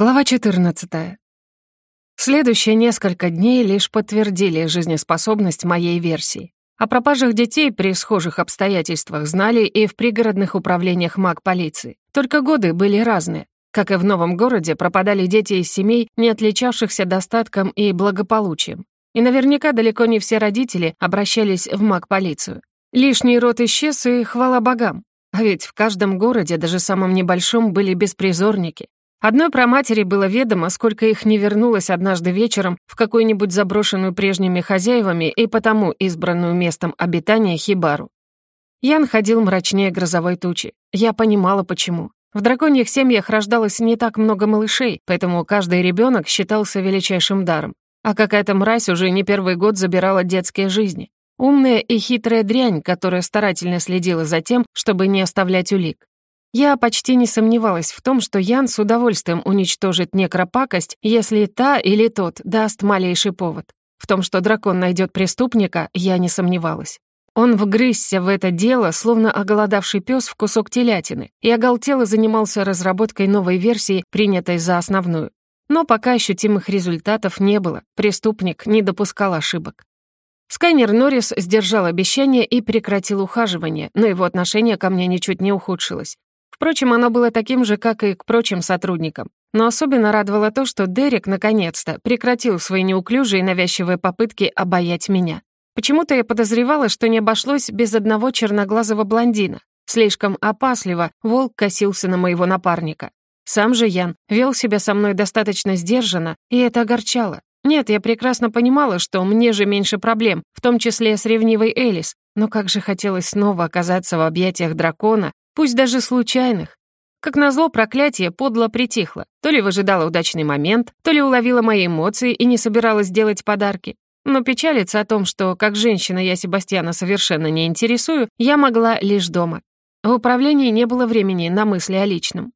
Глава 14. Следующие несколько дней лишь подтвердили жизнеспособность моей версии. О пропажах детей при схожих обстоятельствах знали и в пригородных управлениях маг полиции. Только годы были разные. Как и в новом городе, пропадали дети из семей, не отличавшихся достатком и благополучием. И наверняка далеко не все родители обращались в маг полицию. Лишний род исчез, и хвала богам. А ведь в каждом городе, даже самом небольшом, были беспризорники, Одной про матери было ведомо, сколько их не вернулось однажды вечером в какую-нибудь заброшенную прежними хозяевами и потому избранную местом обитания хибару. Ян ходил мрачнее грозовой тучи. Я понимала, почему. В драконьих семьях рождалось не так много малышей, поэтому каждый ребенок считался величайшим даром. А какая-то мразь уже не первый год забирала детские жизни. Умная и хитрая дрянь, которая старательно следила за тем, чтобы не оставлять улик. Я почти не сомневалась в том, что Ян с удовольствием уничтожит некропакость, если та или тот даст малейший повод. В том, что дракон найдет преступника, я не сомневалась. Он вгрызся в это дело, словно оголодавший пес в кусок телятины, и оголтело занимался разработкой новой версии, принятой за основную. Но пока ощутимых результатов не было, преступник не допускал ошибок. Скайнер Норрис сдержал обещание и прекратил ухаживание, но его отношение ко мне ничуть не ухудшилось. Впрочем, оно было таким же, как и к прочим сотрудникам. Но особенно радовало то, что Дерек, наконец-то, прекратил свои неуклюжие и навязчивые попытки обаять меня. Почему-то я подозревала, что не обошлось без одного черноглазого блондина. Слишком опасливо волк косился на моего напарника. Сам же Ян вел себя со мной достаточно сдержанно, и это огорчало. Нет, я прекрасно понимала, что мне же меньше проблем, в том числе с ревнивой Элис, но как же хотелось снова оказаться в объятиях дракона пусть даже случайных. Как назло, проклятие подло притихло. То ли выжидало удачный момент, то ли уловило мои эмоции и не собиралась делать подарки. Но печалиться о том, что как женщина я Себастьяна совершенно не интересую, я могла лишь дома. В управлении не было времени на мысли о личном.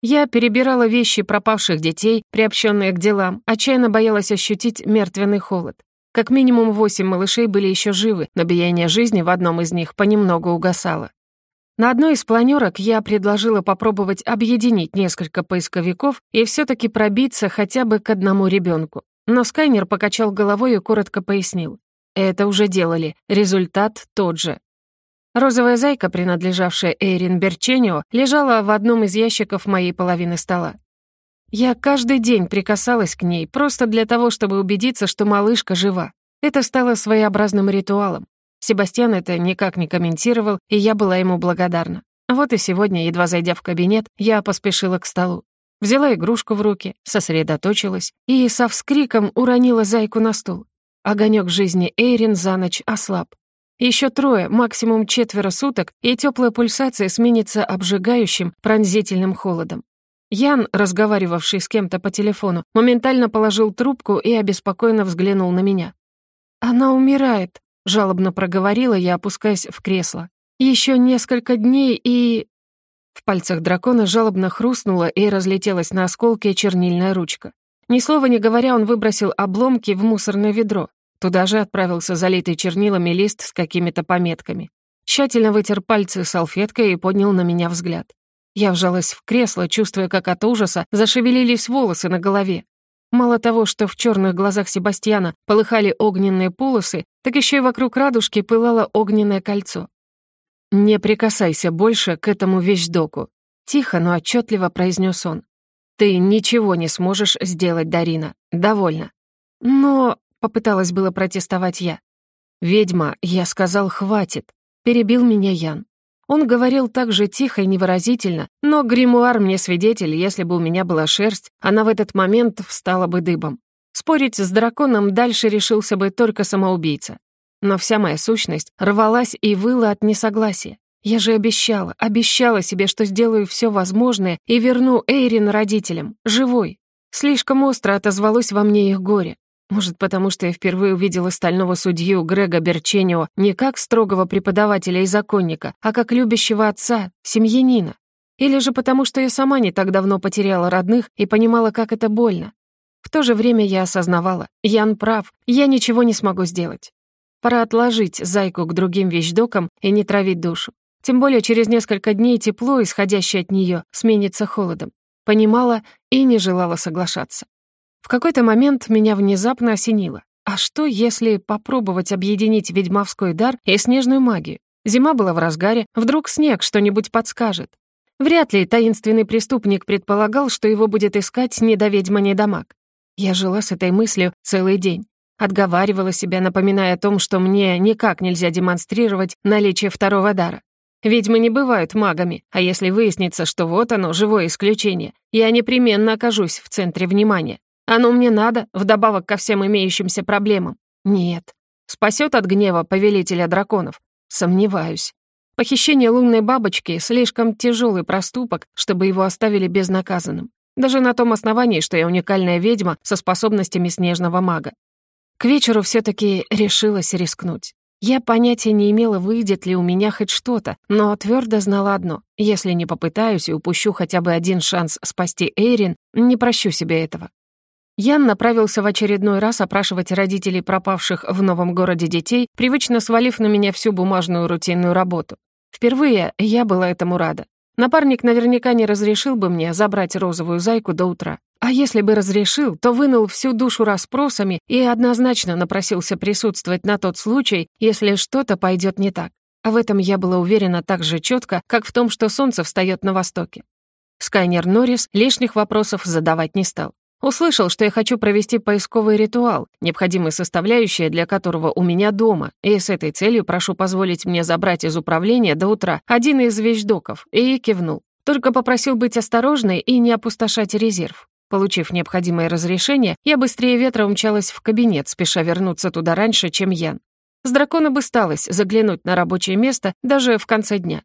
Я перебирала вещи пропавших детей, приобщенные к делам, отчаянно боялась ощутить мертвенный холод. Как минимум восемь малышей были еще живы, но биение жизни в одном из них понемногу угасало. На одной из планерок я предложила попробовать объединить несколько поисковиков и все таки пробиться хотя бы к одному ребенку. Но Скайнер покачал головой и коротко пояснил. Это уже делали, результат тот же. Розовая зайка, принадлежавшая Эйрин Берченио, лежала в одном из ящиков моей половины стола. Я каждый день прикасалась к ней, просто для того, чтобы убедиться, что малышка жива. Это стало своеобразным ритуалом. Себастьян это никак не комментировал, и я была ему благодарна. Вот и сегодня, едва зайдя в кабинет, я поспешила к столу. Взяла игрушку в руки, сосредоточилась и со вскриком уронила зайку на стул. Огонек жизни Эйрин за ночь ослаб. Еще трое, максимум четверо суток, и теплая пульсация сменится обжигающим, пронзительным холодом. Ян, разговаривавший с кем-то по телефону, моментально положил трубку и обеспокоенно взглянул на меня. «Она умирает», — жалобно проговорила я, опускаясь в кресло. «Еще несколько дней и...» В пальцах дракона жалобно хрустнула и разлетелась на осколки чернильная ручка. Ни слова не говоря, он выбросил обломки в мусорное ведро. Туда же отправился залитый чернилами лист с какими-то пометками. Тщательно вытер пальцы салфеткой и поднял на меня взгляд. Я вжалась в кресло, чувствуя, как от ужаса зашевелились волосы на голове. Мало того, что в черных глазах Себастьяна полыхали огненные полосы, так еще и вокруг радужки пылало огненное кольцо. «Не прикасайся больше к этому вещдоку», — тихо, но отчетливо произнес он. «Ты ничего не сможешь сделать, Дарина. Довольно». «Но...» — попыталась было протестовать я. «Ведьма, я сказал, хватит», — перебил меня Ян. Он говорил так же тихо и невыразительно, но гримуар мне свидетель, если бы у меня была шерсть, она в этот момент встала бы дыбом. Спорить с драконом дальше решился бы только самоубийца. Но вся моя сущность рвалась и выла от несогласия. Я же обещала, обещала себе, что сделаю все возможное и верну Эйрин родителям, живой. Слишком остро отозвалось во мне их горе. Может, потому что я впервые увидела стального судью Грега Берченио не как строгого преподавателя и законника, а как любящего отца, семьянина. Или же потому, что я сама не так давно потеряла родных и понимала, как это больно. В то же время я осознавала, Ян прав, я ничего не смогу сделать. Пора отложить зайку к другим вещдокам и не травить душу. Тем более через несколько дней тепло, исходящее от нее, сменится холодом. понимала и не желала соглашаться. В какой-то момент меня внезапно осенило. А что, если попробовать объединить ведьмовской дар и снежную магию? Зима была в разгаре, вдруг снег что-нибудь подскажет. Вряд ли таинственный преступник предполагал, что его будет искать ни Я жила с этой мыслью целый день. Отговаривала себя, напоминая о том, что мне никак нельзя демонстрировать наличие второго дара. Ведьмы не бывают магами, а если выяснится, что вот оно, живое исключение, я непременно окажусь в центре внимания. Оно мне надо, вдобавок ко всем имеющимся проблемам. Нет. Спасет от гнева повелителя драконов? Сомневаюсь. Похищение лунной бабочки — слишком тяжелый проступок, чтобы его оставили безнаказанным. Даже на том основании, что я уникальная ведьма со способностями снежного мага. К вечеру все таки решилась рискнуть. Я понятия не имела, выйдет ли у меня хоть что-то, но твердо знала одно. Если не попытаюсь и упущу хотя бы один шанс спасти Эйрин, не прощу себе этого. Ян направился в очередной раз опрашивать родителей пропавших в новом городе детей, привычно свалив на меня всю бумажную рутинную работу. Впервые я была этому рада. Напарник наверняка не разрешил бы мне забрать розовую зайку до утра. А если бы разрешил, то вынул всю душу расспросами и однозначно напросился присутствовать на тот случай, если что-то пойдет не так. А в этом я была уверена так же четко, как в том, что солнце встает на востоке. Скайнер Норрис лишних вопросов задавать не стал. Услышал, что я хочу провести поисковый ритуал, необходимая составляющая для которого у меня дома, и с этой целью прошу позволить мне забрать из управления до утра один из вещдоков, и кивнул. Только попросил быть осторожной и не опустошать резерв. Получив необходимое разрешение, я быстрее ветра умчалась в кабинет, спеша вернуться туда раньше, чем Ян. С дракона бы сталось заглянуть на рабочее место даже в конце дня.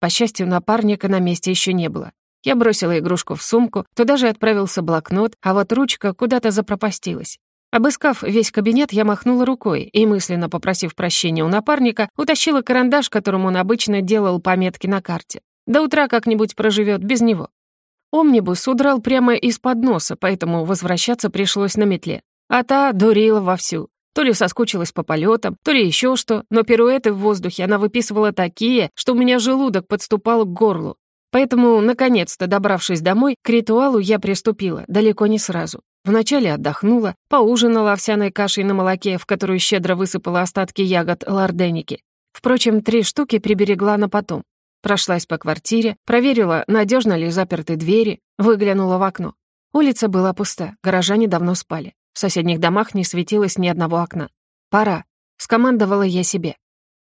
По счастью, напарника на месте еще не было. Я бросила игрушку в сумку, туда же отправился блокнот, а вот ручка куда-то запропастилась. Обыскав весь кабинет, я махнула рукой и, мысленно попросив прощения у напарника, утащила карандаш, которым он обычно делал пометки на карте. До утра как-нибудь проживет без него. Омнибус удрал прямо из-под носа, поэтому возвращаться пришлось на метле. А та дурила вовсю. То ли соскучилась по полетам, то ли еще что, но пируэты в воздухе она выписывала такие, что у меня желудок подступал к горлу. Поэтому, наконец-то, добравшись домой, к ритуалу я приступила, далеко не сразу. Вначале отдохнула, поужинала овсяной кашей на молоке, в которую щедро высыпала остатки ягод лорденики. Впрочем, три штуки приберегла на потом. Прошлась по квартире, проверила, надежно ли заперты двери, выглянула в окно. Улица была пуста, горожане давно спали. В соседних домах не светилось ни одного окна. «Пора», — скомандовала я себе.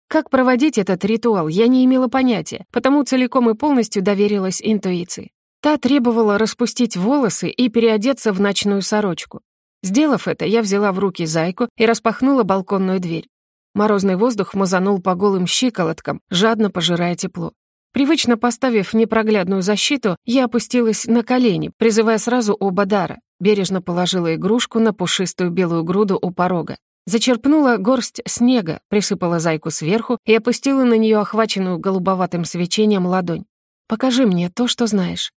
Как проводить этот ритуал, я не имела понятия, потому целиком и полностью доверилась интуиции. Та требовала распустить волосы и переодеться в ночную сорочку. Сделав это, я взяла в руки зайку и распахнула балконную дверь. Морозный воздух мазанул по голым щиколоткам, жадно пожирая тепло. Привычно поставив непроглядную защиту, я опустилась на колени, призывая сразу оба дара. Бережно положила игрушку на пушистую белую груду у порога. Зачерпнула горсть снега, присыпала зайку сверху и опустила на нее охваченную голубоватым свечением ладонь. «Покажи мне то, что знаешь».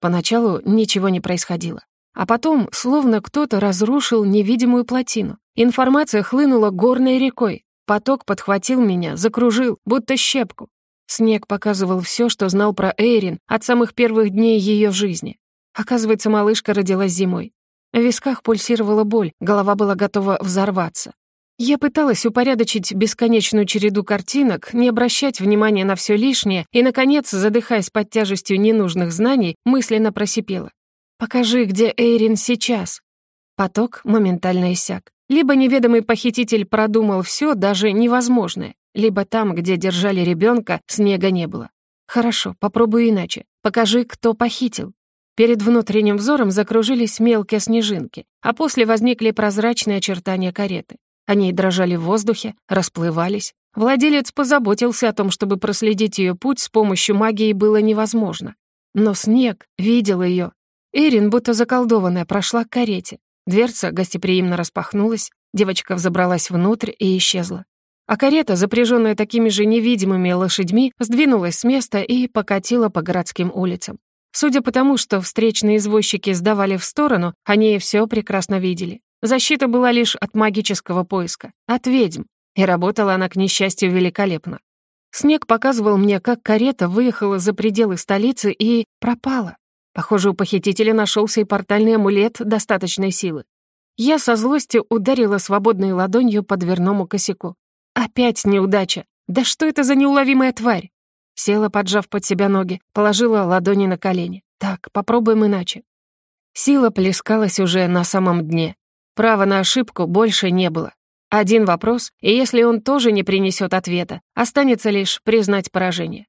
Поначалу ничего не происходило. А потом, словно кто-то разрушил невидимую плотину. Информация хлынула горной рекой. Поток подхватил меня, закружил, будто щепку. Снег показывал все, что знал про Эйрин от самых первых дней ее жизни. Оказывается, малышка родилась зимой. В висках пульсировала боль, голова была готова взорваться. Я пыталась упорядочить бесконечную череду картинок, не обращать внимания на все лишнее и, наконец, задыхаясь под тяжестью ненужных знаний, мысленно просипела. «Покажи, где Эйрин сейчас». Поток моментально иссяк. Либо неведомый похититель продумал все, даже невозможное либо там, где держали ребенка, снега не было. Хорошо, попробую иначе. Покажи, кто похитил. Перед внутренним взором закружились мелкие снежинки, а после возникли прозрачные очертания кареты. Они дрожали в воздухе, расплывались. Владелец позаботился о том, чтобы проследить ее путь с помощью магии было невозможно. Но снег видел ее. Эрин, будто заколдованная, прошла к карете. Дверца гостеприимно распахнулась, девочка взобралась внутрь и исчезла. А карета, запряженная такими же невидимыми лошадьми, сдвинулась с места и покатила по городским улицам. Судя по тому, что встречные извозчики сдавали в сторону, они все прекрасно видели. Защита была лишь от магического поиска, от ведьм, и работала она, к несчастью, великолепно. Снег показывал мне, как карета выехала за пределы столицы и пропала. Похоже, у похитителя нашелся и портальный амулет достаточной силы. Я со злостью ударила свободной ладонью по дверному косяку. Опять неудача. Да что это за неуловимая тварь? Села, поджав под себя ноги, положила ладони на колени. Так, попробуем иначе. Сила плескалась уже на самом дне. Права на ошибку больше не было. Один вопрос, и если он тоже не принесет ответа, останется лишь признать поражение.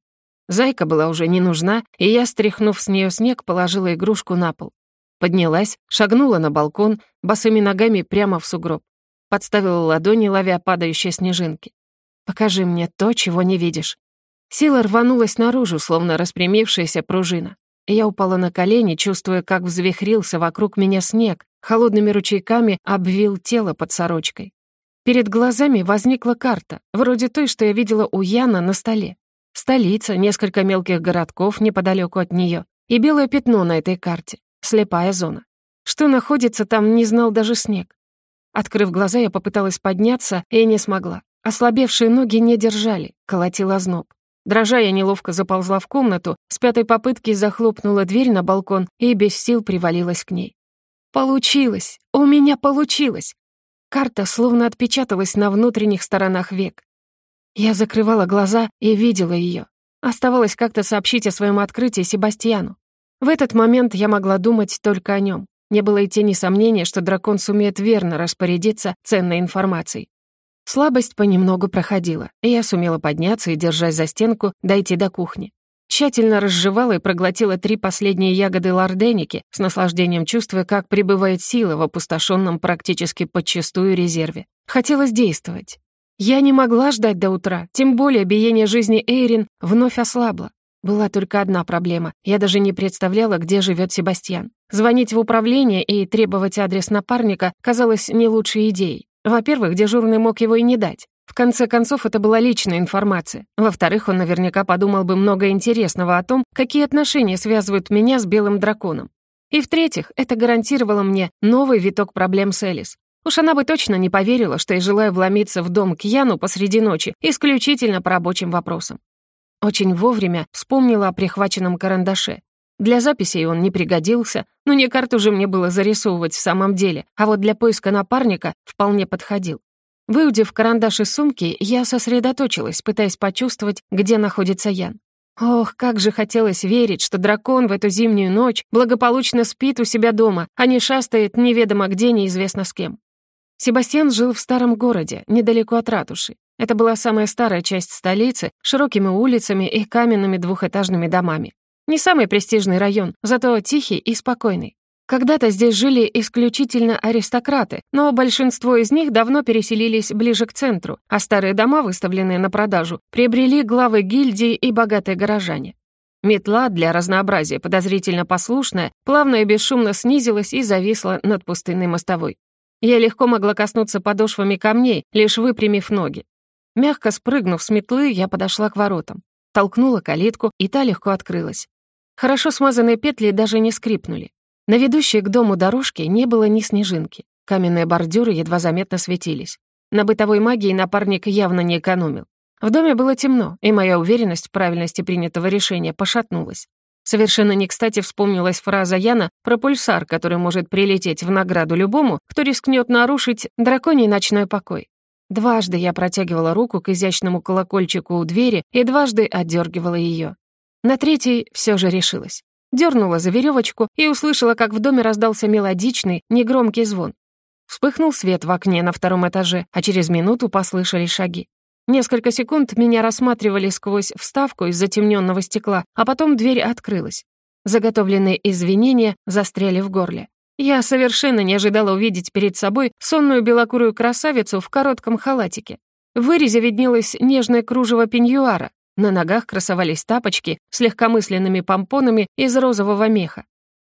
Зайка была уже не нужна, и я, стряхнув с нее снег, положила игрушку на пол. Поднялась, шагнула на балкон, босыми ногами прямо в сугроб. Подставила ладони, ловя падающие снежинки. «Покажи мне то, чего не видишь». Сила рванулась наружу, словно распрямившаяся пружина. Я упала на колени, чувствуя, как взвихрился вокруг меня снег, холодными ручейками обвил тело под сорочкой. Перед глазами возникла карта, вроде той, что я видела у Яна на столе. Столица, несколько мелких городков неподалеку от нее и белое пятно на этой карте, слепая зона. Что находится там, не знал даже снег. Открыв глаза, я попыталась подняться и не смогла. Ослабевшие ноги не держали, колотил озноб. Дрожа, я неловко заползла в комнату, с пятой попытки захлопнула дверь на балкон и без сил привалилась к ней. Получилось! У меня получилось! Карта словно отпечаталась на внутренних сторонах век. Я закрывала глаза и видела ее. Оставалось как-то сообщить о своем открытии Себастьяну. В этот момент я могла думать только о нем. Не было и тени сомнения, что дракон сумеет верно распорядиться ценной информацией. Слабость понемногу проходила, и я сумела подняться и, держась за стенку, дойти до кухни. Тщательно разжевала и проглотила три последние ягоды лорденики, с наслаждением чувствуя, как прибывает сила в опустошенном практически подчистую резерве. Хотелось действовать. Я не могла ждать до утра, тем более биение жизни Эйрин вновь ослабло. Была только одна проблема. Я даже не представляла, где живет Себастьян. Звонить в управление и требовать адрес напарника казалось не лучшей идеей. Во-первых, дежурный мог его и не дать. В конце концов, это была личная информация. Во-вторых, он наверняка подумал бы много интересного о том, какие отношения связывают меня с белым драконом. И в-третьих, это гарантировало мне новый виток проблем с Элис. Уж она бы точно не поверила, что я желаю вломиться в дом к Яну посреди ночи исключительно по рабочим вопросам. Очень вовремя вспомнила о прихваченном карандаше. Для записей он не пригодился, но не карту же мне было зарисовывать в самом деле, а вот для поиска напарника вполне подходил. Выудив карандаш из сумки, я сосредоточилась, пытаясь почувствовать, где находится Ян. Ох, как же хотелось верить, что дракон в эту зимнюю ночь благополучно спит у себя дома, а не шастает неведомо где, неизвестно с кем. Себастьян жил в старом городе, недалеко от ратуши. Это была самая старая часть столицы, широкими улицами и каменными двухэтажными домами. Не самый престижный район, зато тихий и спокойный. Когда-то здесь жили исключительно аристократы, но большинство из них давно переселились ближе к центру, а старые дома, выставленные на продажу, приобрели главы гильдии и богатые горожане. Метла, для разнообразия подозрительно послушная, плавно и бесшумно снизилась и зависла над пустынной мостовой. Я легко могла коснуться подошвами камней, лишь выпрямив ноги. Мягко спрыгнув с метлы, я подошла к воротам. Толкнула калитку, и та легко открылась. Хорошо смазанные петли даже не скрипнули. На ведущей к дому дорожке не было ни снежинки. Каменные бордюры едва заметно светились. На бытовой магии напарник явно не экономил. В доме было темно, и моя уверенность в правильности принятого решения пошатнулась. Совершенно не кстати вспомнилась фраза Яна про пульсар, который может прилететь в награду любому, кто рискнет нарушить драконий ночной покой. Дважды я протягивала руку к изящному колокольчику у двери и дважды отдергивала ее. На третий все же решилась. Дернула за веревочку и услышала, как в доме раздался мелодичный, негромкий звон. Вспыхнул свет в окне на втором этаже, а через минуту послышались шаги. Несколько секунд меня рассматривали сквозь вставку из затемненного стекла, а потом дверь открылась. Заготовленные извинения застряли в горле. Я совершенно не ожидала увидеть перед собой сонную белокурую красавицу в коротком халатике. В вырезе виднелось нежное кружево пеньюара, на ногах красовались тапочки с легкомысленными помпонами из розового меха.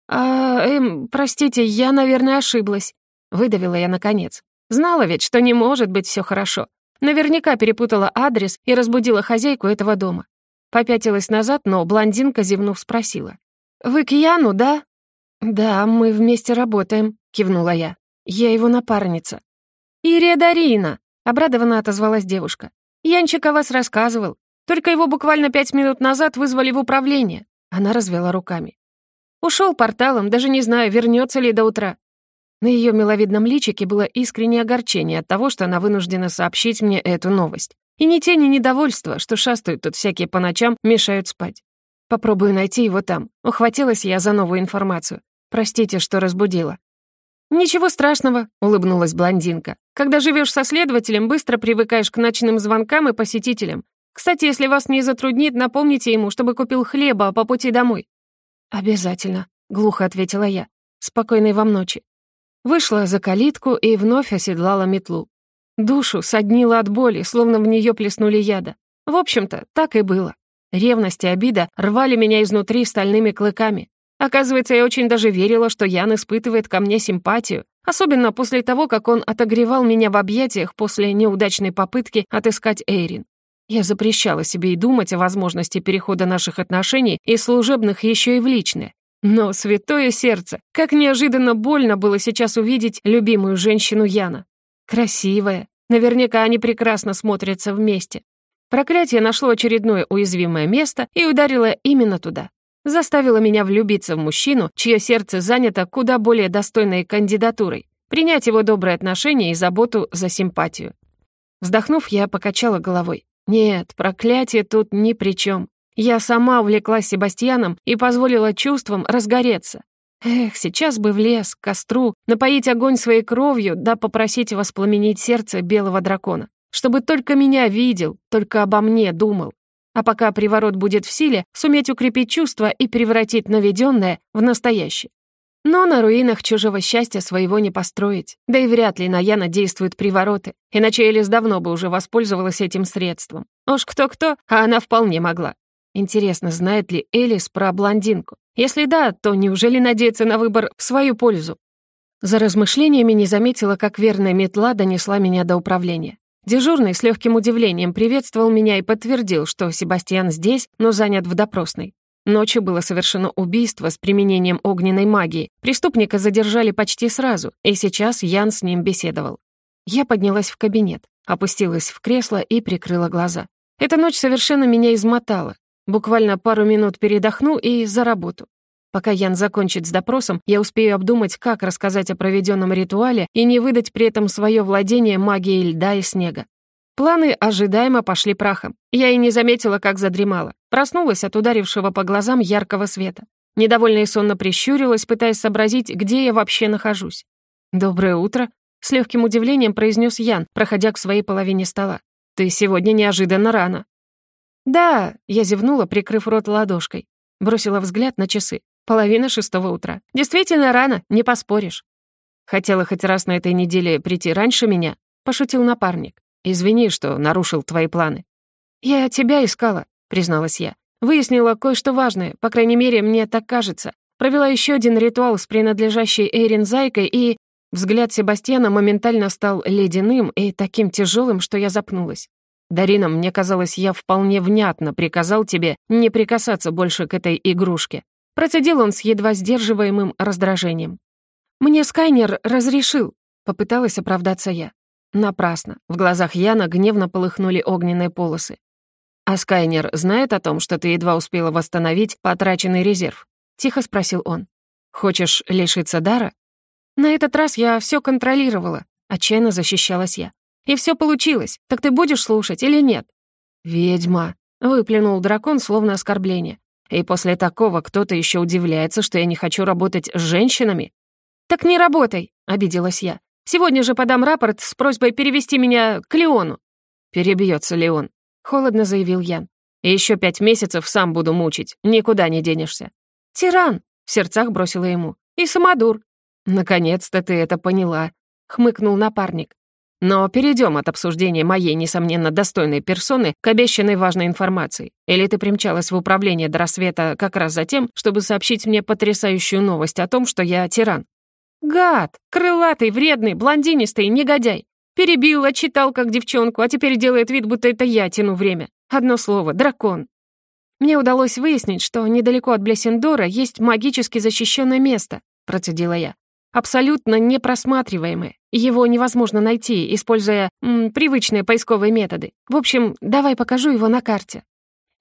«А, эм, простите, я, наверное, ошиблась», — выдавила я наконец. Знала ведь, что не может быть все хорошо. Наверняка перепутала адрес и разбудила хозяйку этого дома. Попятилась назад, но блондинка, зевнув, спросила. «Вы к Яну, да?» «Да, мы вместе работаем», — кивнула я. «Я его напарница». «Ирия Дарина!» — обрадованно отозвалась девушка. «Янчик о вас рассказывал. Только его буквально пять минут назад вызвали в управление». Она развела руками. Ушел порталом, даже не знаю, вернется ли до утра». На ее миловидном личике было искреннее огорчение от того, что она вынуждена сообщить мне эту новость. И ни тени недовольства, что шастают тут всякие по ночам, мешают спать. Попробую найти его там. Ухватилась я за новую информацию. Простите, что разбудила. «Ничего страшного», — улыбнулась блондинка. «Когда живешь со следователем, быстро привыкаешь к ночным звонкам и посетителям. Кстати, если вас не затруднит, напомните ему, чтобы купил хлеба по пути домой». «Обязательно», — глухо ответила я. «Спокойной вам ночи». Вышла за калитку и вновь оседлала метлу. Душу соднила от боли, словно в нее плеснули яда. В общем-то, так и было. Ревность и обида рвали меня изнутри стальными клыками. Оказывается, я очень даже верила, что Ян испытывает ко мне симпатию, особенно после того, как он отогревал меня в объятиях после неудачной попытки отыскать Эйрин. Я запрещала себе и думать о возможности перехода наших отношений из служебных еще и в личное. Но, святое сердце, как неожиданно больно было сейчас увидеть любимую женщину Яна. Красивая. Наверняка они прекрасно смотрятся вместе. Проклятие нашло очередное уязвимое место и ударило именно туда заставила меня влюбиться в мужчину, чье сердце занято куда более достойной кандидатурой, принять его добрые отношения и заботу за симпатию. Вздохнув, я покачала головой. Нет, проклятие тут ни при чем. Я сама увлеклась Себастьяном и позволила чувствам разгореться. Эх, сейчас бы в лес, к костру, напоить огонь своей кровью, да попросить воспламенить сердце белого дракона, чтобы только меня видел, только обо мне думал. А пока приворот будет в силе, суметь укрепить чувства и превратить наведенное в настоящее. Но на руинах чужого счастья своего не построить. Да и вряд ли на Яна действуют привороты, иначе Элис давно бы уже воспользовалась этим средством. Уж кто-кто, а она вполне могла. Интересно, знает ли Элис про блондинку? Если да, то неужели надеется на выбор в свою пользу? За размышлениями не заметила, как верная метла донесла меня до управления. Дежурный с легким удивлением приветствовал меня и подтвердил, что Себастьян здесь, но занят в допросной. Ночью было совершено убийство с применением огненной магии. Преступника задержали почти сразу, и сейчас Ян с ним беседовал. Я поднялась в кабинет, опустилась в кресло и прикрыла глаза. Эта ночь совершенно меня измотала. Буквально пару минут передохну и за работу. Пока Ян закончит с допросом, я успею обдумать, как рассказать о проведенном ритуале и не выдать при этом свое владение магией льда и снега. Планы ожидаемо пошли прахом. Я и не заметила, как задремала. Проснулась от ударившего по глазам яркого света. Недовольно и сонно прищурилась, пытаясь сообразить, где я вообще нахожусь. «Доброе утро», — с легким удивлением произнес Ян, проходя к своей половине стола. «Ты сегодня неожиданно рано». «Да», — я зевнула, прикрыв рот ладошкой. Бросила взгляд на часы. Половина шестого утра. Действительно рано, не поспоришь. Хотела хоть раз на этой неделе прийти раньше меня, пошутил напарник. Извини, что нарушил твои планы. Я тебя искала, призналась я. Выяснила кое-что важное, по крайней мере, мне так кажется. Провела еще один ритуал с принадлежащей Эйрин Зайкой, и... Взгляд Себастьяна моментально стал ледяным и таким тяжелым, что я запнулась. «Дарина, мне казалось, я вполне внятно приказал тебе не прикасаться больше к этой игрушке. Процедил он с едва сдерживаемым раздражением. «Мне Скайнер разрешил», — попыталась оправдаться я. Напрасно. В глазах Яна гневно полыхнули огненные полосы. «А Скайнер знает о том, что ты едва успела восстановить потраченный резерв?» — тихо спросил он. «Хочешь лишиться дара?» «На этот раз я все контролировала», — отчаянно защищалась я. «И все получилось. Так ты будешь слушать или нет?» «Ведьма», — выплюнул дракон, словно оскорбление. И после такого кто-то еще удивляется, что я не хочу работать с женщинами? «Так не работай», — обиделась я. «Сегодня же подам рапорт с просьбой перевести меня к Леону». «Перебьется Леон», — холодно заявил Ян. еще пять месяцев сам буду мучить, никуда не денешься». «Тиран», — в сердцах бросила ему. «И самодур». «Наконец-то ты это поняла», — хмыкнул напарник. Но перейдем от обсуждения моей, несомненно, достойной персоны к обещанной важной информации. Или ты примчалась в управление до рассвета как раз за тем, чтобы сообщить мне потрясающую новость о том, что я тиран? Гад! Крылатый, вредный, блондинистый, негодяй! Перебил, отчитал как девчонку, а теперь делает вид, будто это я тяну время. Одно слово — дракон. Мне удалось выяснить, что недалеко от Блессендора есть магически защищенное место, процедила я абсолютно непросматриваемое. Его невозможно найти, используя м, привычные поисковые методы. В общем, давай покажу его на карте».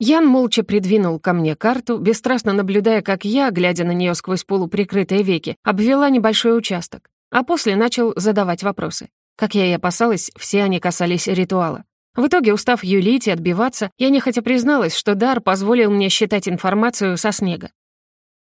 Ян молча придвинул ко мне карту, бесстрастно наблюдая, как я, глядя на нее сквозь полуприкрытые веки, обвела небольшой участок, а после начал задавать вопросы. Как я и опасалась, все они касались ритуала. В итоге, устав юлить и отбиваться, я нехотя призналась, что дар позволил мне считать информацию со снега.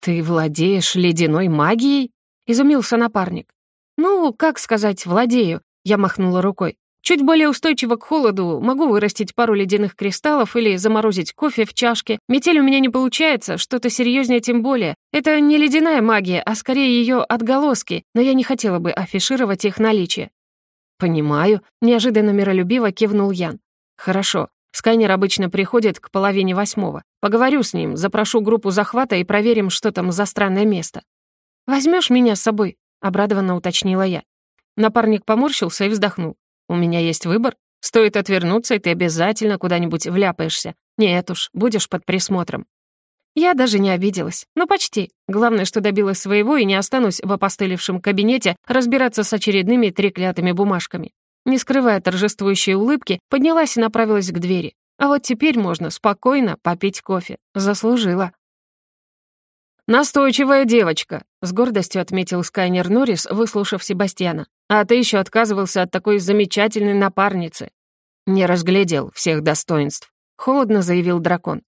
«Ты владеешь ледяной магией?» — изумился напарник. «Ну, как сказать, владею?» — я махнула рукой. «Чуть более устойчиво к холоду, могу вырастить пару ледяных кристаллов или заморозить кофе в чашке. Метель у меня не получается, что-то серьезнее тем более. Это не ледяная магия, а скорее ее отголоски, но я не хотела бы афишировать их наличие». «Понимаю», — неожиданно миролюбиво кивнул Ян. «Хорошо. Скайнер обычно приходит к половине восьмого. Поговорю с ним, запрошу группу захвата и проверим, что там за странное место». «Возьмешь меня с собой?» — обрадованно уточнила я. Напарник поморщился и вздохнул. «У меня есть выбор. Стоит отвернуться, и ты обязательно куда-нибудь вляпаешься. Нет уж, будешь под присмотром». Я даже не обиделась. Ну, почти. Главное, что добилась своего и не останусь в опостылевшем кабинете разбираться с очередными треклятыми бумажками. Не скрывая торжествующей улыбки, поднялась и направилась к двери. А вот теперь можно спокойно попить кофе. Заслужила. «Настойчивая девочка», — с гордостью отметил Скайнер Норрис, выслушав Себастьяна. «А ты еще отказывался от такой замечательной напарницы». «Не разглядел всех достоинств», — холодно заявил дракон.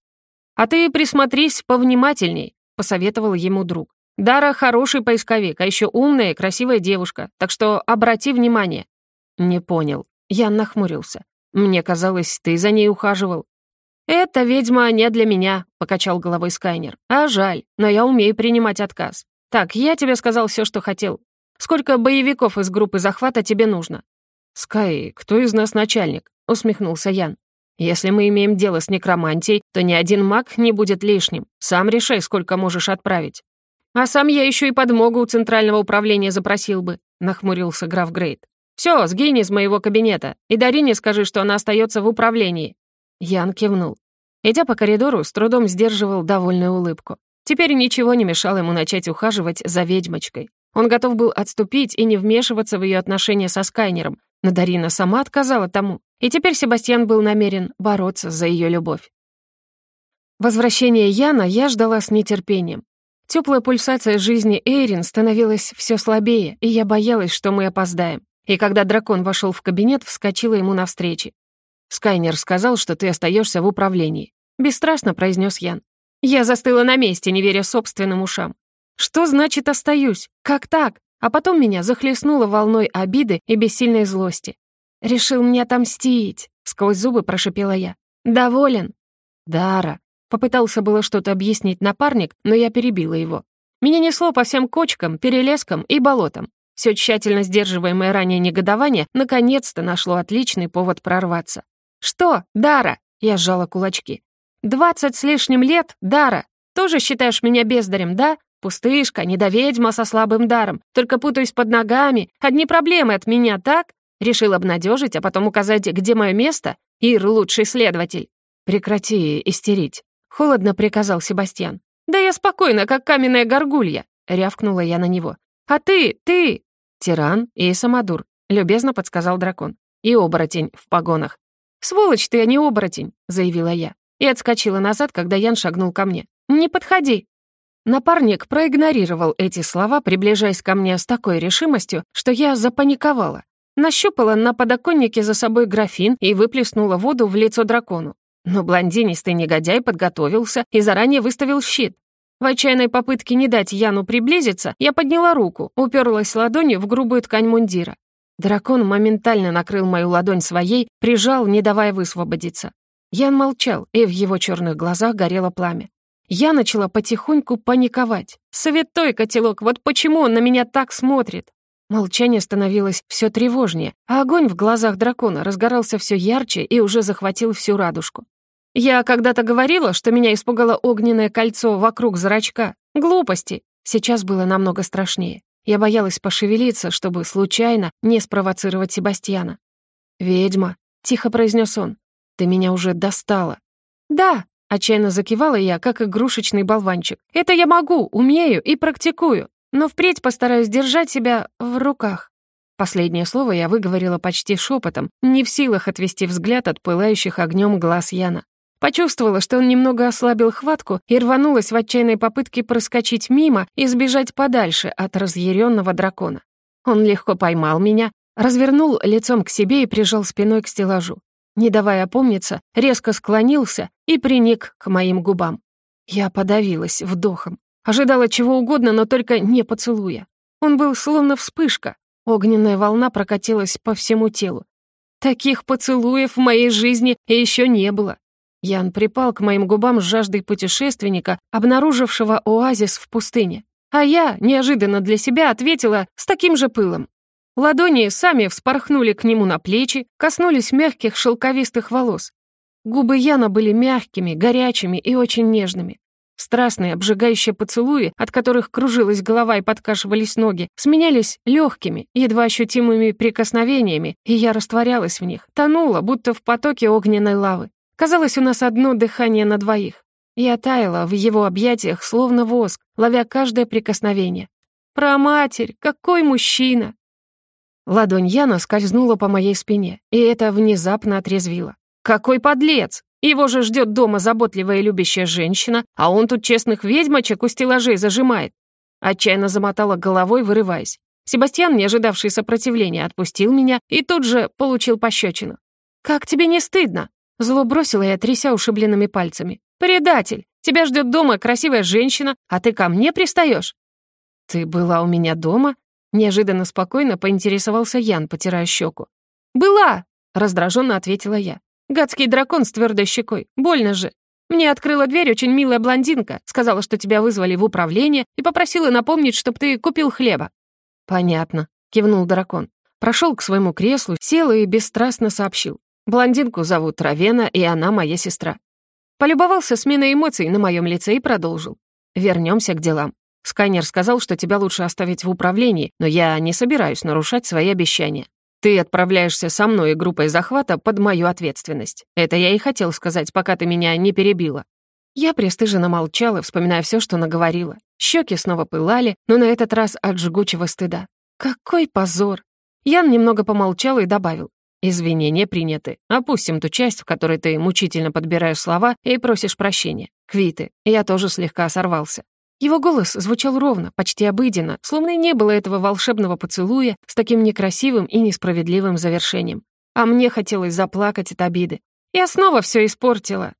«А ты присмотрись повнимательней», — посоветовал ему друг. «Дара хороший поисковик, а еще умная и красивая девушка, так что обрати внимание». «Не понял». Я нахмурился. «Мне казалось, ты за ней ухаживал». «Это ведьма не для меня», — покачал головой Скайнер. «А жаль, но я умею принимать отказ. Так, я тебе сказал все, что хотел. Сколько боевиков из группы захвата тебе нужно?» «Скай, кто из нас начальник?» — усмехнулся Ян. «Если мы имеем дело с некромантией, то ни один маг не будет лишним. Сам решай, сколько можешь отправить». «А сам я еще и подмогу у Центрального управления запросил бы», — нахмурился граф Грейт. «Все, сгинь из моего кабинета, и Дарине скажи, что она остается в управлении». Ян кивнул. Идя по коридору, с трудом сдерживал довольную улыбку. Теперь ничего не мешало ему начать ухаживать за ведьмочкой. Он готов был отступить и не вмешиваться в ее отношения со Скайнером, но Дарина сама отказала тому, и теперь Себастьян был намерен бороться за ее любовь. Возвращение Яна я ждала с нетерпением. Теплая пульсация жизни Эйрин становилась все слабее, и я боялась, что мы опоздаем. И когда дракон вошел в кабинет, вскочила ему навстречу. «Скайнер сказал, что ты остаешься в управлении», — бесстрастно произнес Ян. Я застыла на месте, не веря собственным ушам. Что значит «остаюсь»? Как так? А потом меня захлестнуло волной обиды и бессильной злости. «Решил мне отомстить», — сквозь зубы прошипела я. «Доволен?» «Дара», — попытался было что-то объяснить напарник, но я перебила его. Меня несло по всем кочкам, перелескам и болотам. Все тщательно сдерживаемое ранее негодование наконец-то нашло отличный повод прорваться. «Что, Дара?» — я сжала кулачки. «Двадцать с лишним лет, Дара? Тоже считаешь меня бездарем, да? Пустышка, недоведьма со слабым даром. Только путаюсь под ногами. Одни проблемы от меня, так? Решил обнадежить, а потом указать, где мое место? Ир — лучший следователь». «Прекрати истерить», — холодно приказал Себастьян. «Да я спокойно, как каменная горгулья», — рявкнула я на него. «А ты, ты...» «Тиран и Самодур», — любезно подсказал дракон. «И оборотень в погонах». «Сволочь ты, а не оборотень», — заявила я. И отскочила назад, когда Ян шагнул ко мне. «Не подходи». Напарник проигнорировал эти слова, приближаясь ко мне с такой решимостью, что я запаниковала. Нащупала на подоконнике за собой графин и выплеснула воду в лицо дракону. Но блондинистый негодяй подготовился и заранее выставил щит. В отчаянной попытке не дать Яну приблизиться, я подняла руку, уперлась ладонью в грубую ткань мундира. Дракон моментально накрыл мою ладонь своей, прижал, не давая высвободиться. Ян молчал, и в его черных глазах горело пламя. Я начала потихоньку паниковать. «Святой котелок, вот почему он на меня так смотрит?» Молчание становилось все тревожнее, а огонь в глазах дракона разгорался все ярче и уже захватил всю радужку. Я когда-то говорила, что меня испугало огненное кольцо вокруг зрачка. Глупости. Сейчас было намного страшнее. Я боялась пошевелиться, чтобы случайно не спровоцировать Себастьяна. «Ведьма», — тихо произнес он, — «ты меня уже достала». «Да», — отчаянно закивала я, как игрушечный болванчик. «Это я могу, умею и практикую, но впредь постараюсь держать себя в руках». Последнее слово я выговорила почти шепотом, не в силах отвести взгляд от пылающих огнем глаз Яна. Почувствовала, что он немного ослабил хватку и рванулась в отчаянной попытке проскочить мимо и сбежать подальше от разъяренного дракона. Он легко поймал меня, развернул лицом к себе и прижал спиной к стеллажу. Не давая опомниться, резко склонился и приник к моим губам. Я подавилась вдохом. Ожидала чего угодно, но только не поцелуя. Он был словно вспышка. Огненная волна прокатилась по всему телу. Таких поцелуев в моей жизни еще не было. Ян припал к моим губам с жаждой путешественника, обнаружившего оазис в пустыне. А я, неожиданно для себя, ответила с таким же пылом. Ладони сами вспорхнули к нему на плечи, коснулись мягких шелковистых волос. Губы Яна были мягкими, горячими и очень нежными. Страстные, обжигающие поцелуи, от которых кружилась голова и подкашивались ноги, сменялись легкими, едва ощутимыми прикосновениями, и я растворялась в них, тонула, будто в потоке огненной лавы. Казалось, у нас одно дыхание на двоих. Я таяла в его объятиях, словно воск, ловя каждое прикосновение. «Про матерь! Какой мужчина!» Ладонь Яна скользнула по моей спине, и это внезапно отрезвило. «Какой подлец! Его же ждет дома заботливая и любящая женщина, а он тут честных ведьмочек у стеллажей зажимает!» Отчаянно замотала головой, вырываясь. Себастьян, не ожидавший сопротивления, отпустил меня и тут же получил пощечину. «Как тебе не стыдно?» Зло бросила я, тряся ушибленными пальцами. «Предатель! Тебя ждет дома красивая женщина, а ты ко мне пристаешь?» «Ты была у меня дома?» Неожиданно спокойно поинтересовался Ян, потирая щеку. «Была!» — раздраженно ответила я. «Гадский дракон с твердой щекой. Больно же. Мне открыла дверь очень милая блондинка, сказала, что тебя вызвали в управление и попросила напомнить, чтобы ты купил хлеба». «Понятно», — кивнул дракон. Прошел к своему креслу, сел и бесстрастно сообщил. Блондинку зовут Равена, и она моя сестра. Полюбовался сменой эмоций на моем лице и продолжил. Вернемся к делам. Скайнер сказал, что тебя лучше оставить в управлении, но я не собираюсь нарушать свои обещания. Ты отправляешься со мной и группой захвата под мою ответственность. Это я и хотел сказать, пока ты меня не перебила. Я пристыженно молчала, вспоминая все, что наговорила. Щеки снова пылали, но на этот раз от жгучего стыда. Какой позор! Ян немного помолчал и добавил. Извинения приняты. Опустим ту часть, в которой ты мучительно подбираешь слова и просишь прощения. Квиты. Я тоже слегка сорвался. Его голос звучал ровно, почти обыденно, словно и не было этого волшебного поцелуя с таким некрасивым и несправедливым завершением. А мне хотелось заплакать от обиды. Я снова все испортила.